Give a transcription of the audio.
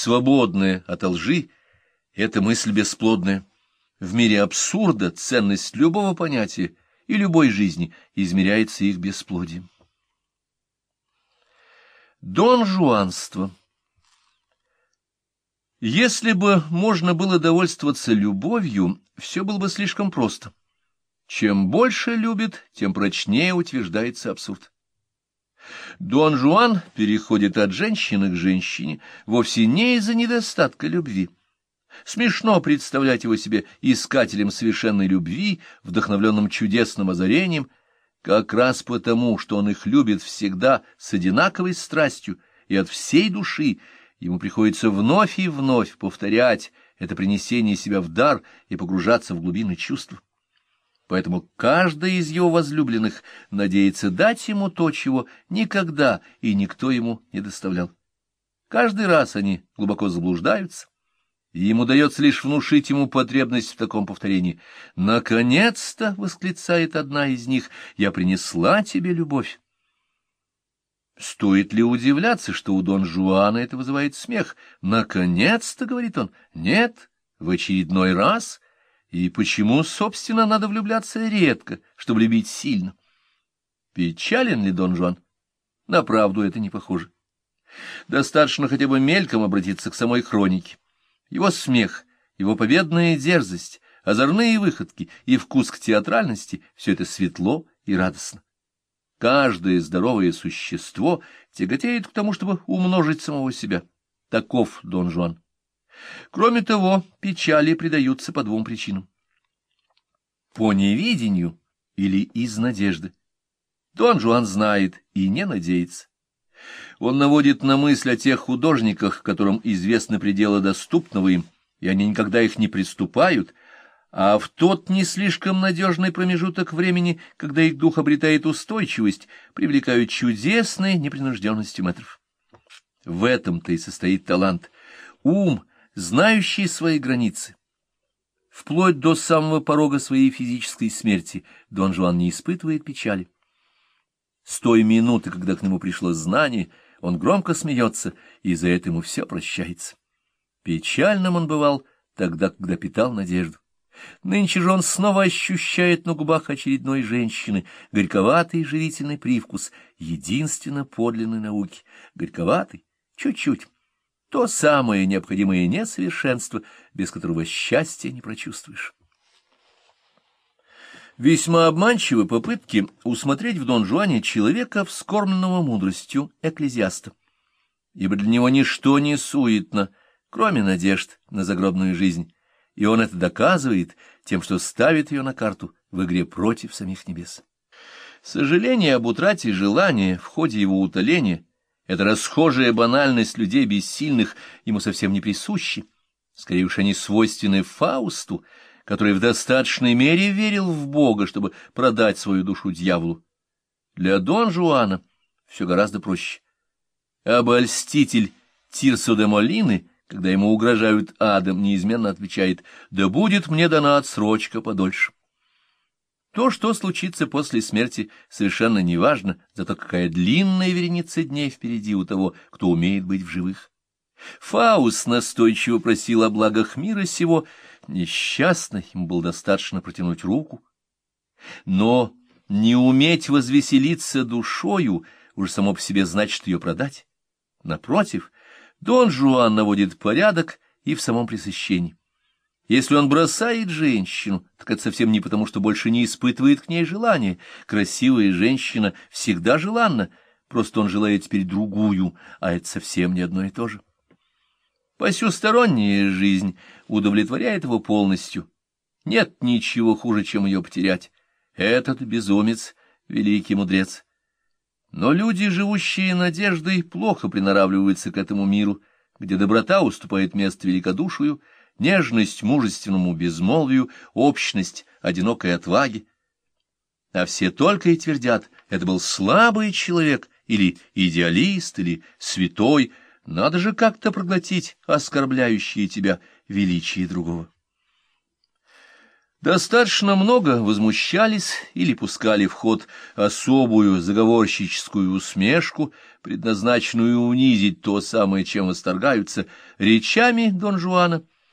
свободная от лжи — это мысль бесплодная. В мире абсурда ценность любого понятия и любой жизни измеряется их бесплодием. Дон Жуанство Если бы можно было довольствоваться любовью, все было бы слишком просто. Чем больше любит, тем прочнее утверждается абсурд. Дон Жуан переходит от женщины к женщине вовсе не из-за недостатка любви. Смешно представлять его себе искателем совершенной любви, вдохновленным чудесным озарением, как раз потому, что он их любит всегда с одинаковой страстью и от всей души, ему приходится вновь и вновь повторять это принесение себя в дар и погружаться в глубины чувств поэтому каждый из его возлюбленных надеется дать ему то, чего никогда и никто ему не доставлял. Каждый раз они глубоко заблуждаются, и ему дается лишь внушить ему потребность в таком повторении. «Наконец-то!» — восклицает одна из них, — «я принесла тебе любовь». Стоит ли удивляться, что у Дон Жуана это вызывает смех? «Наконец-то!» — говорит он. «Нет, в очередной раз...» И почему, собственно, надо влюбляться редко, чтобы любить сильно? Печален ли Дон Жуан? На правду это не похоже. Достаточно хотя бы мельком обратиться к самой хронике. Его смех, его победная дерзость, озорные выходки и вкус к театральности — все это светло и радостно. Каждое здоровое существо тяготеет к тому, чтобы умножить самого себя. Таков Дон Жуан. Кроме того, печали придаются по двум причинам. По невидению или из надежды. Дон Жуан знает и не надеется. Он наводит на мысль о тех художниках, которым известны пределы доступного им, и они никогда их не приступают, а в тот не слишком надежный промежуток времени, когда их дух обретает устойчивость, привлекают чудесной непринужденностью метров. В этом-то и состоит талант. Ум знающий свои границы. Вплоть до самого порога своей физической смерти Дон Жуан не испытывает печали. С той минуты, когда к нему пришло знание, он громко смеется, и за это ему все прощается. Печальным он бывал тогда, когда питал надежду. Нынче же он снова ощущает на губах очередной женщины горьковатый живительный привкус единственно подлинной науки. Горьковатый, чуть-чуть то самое необходимое несовершенство, без которого счастья не прочувствуешь. Весьма обманчивы попытки усмотреть в Дон Жуане человека, вскормленного мудростью экклезиаста, ибо для него ничто не суетно, кроме надежд на загробную жизнь, и он это доказывает тем, что ставит ее на карту в игре против самих небес. Сожаление об утрате желания в ходе его утоления — эта расхожая банальность людей бессильных ему совсем не присущи. Скорее уж они свойственны Фаусту, который в достаточной мере верил в Бога, чтобы продать свою душу дьяволу. Для Дон Жуана все гораздо проще. Обольститель Тирсо де Молины, когда ему угрожают адом, неизменно отвечает «Да будет мне дана отсрочка подольше». То, что случится после смерти, совершенно неважно, зато какая длинная вереница дней впереди у того, кто умеет быть в живых. Фауст настойчиво просил о благах мира сего, несчастно, им было достаточно протянуть руку. Но не уметь возвеселиться душою уже само по себе значит ее продать. Напротив, Дон Жуан наводит порядок и в самом пресыщении. Если он бросает женщину, так это совсем не потому, что больше не испытывает к ней желания. Красивая женщина всегда желанна, просто он желает теперь другую, а это совсем не одно и то же. Посюсторонняя жизнь удовлетворяет его полностью. Нет ничего хуже, чем ее потерять. Этот безумец — великий мудрец. Но люди, живущие надеждой, плохо приноравливаются к этому миру, где доброта уступает место великодушию, нежность мужественному безмолвию, общность одинокой отваги. А все только и твердят, это был слабый человек, или идеалист, или святой, надо же как-то проглотить оскорбляющие тебя величие другого. Достаточно много возмущались или пускали в ход особую заговорщическую усмешку, предназначенную унизить то самое, чем восторгаются, речами Дон Жуана —